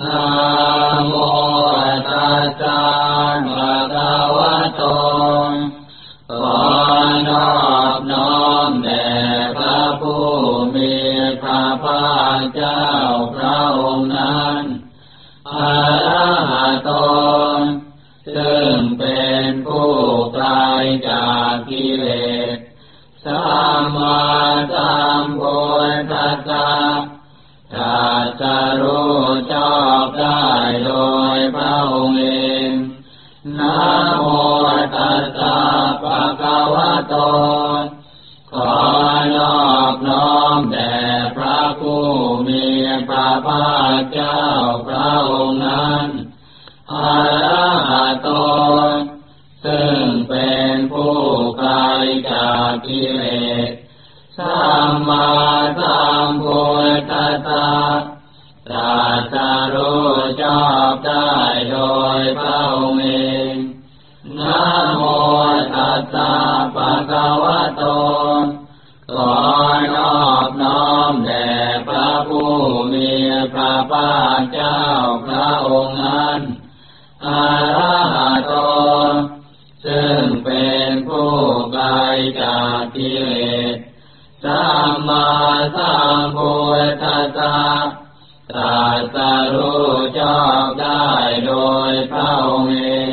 นะโมตัสสะภะคะวะโตขอนอบน้อมแด่พระผู้มีพระภาคเจ้าพระองค์นั้นอะระหะโตซึ่งเป็นผู้ไกลจากกิเลสสัมมาสั สรู้ชอบได้โดยพระองค์เองนะโมตัสสะภะคะวะโต ขอนอบน้อมแด่พระผู้มีพระภาคเจ้าพระองค์นั้นอะระหะโต ซึ่งเป็นผู้ไกลจากกิเลสสัมมาสัมพุทธัสสะ ตรัสรู้ชอบได้โดยพระองค์เองนะโมตัสสะภะคะวะโตขอนอบน้อมแด่พระผู้มีพระภาคเจ้าพระองค์นั้นอะระหะโต ซึ่งเป็นผู้ไกลจากกิเลสสัมมาสั ตรัสรู้ชอบได้โดยพระองค์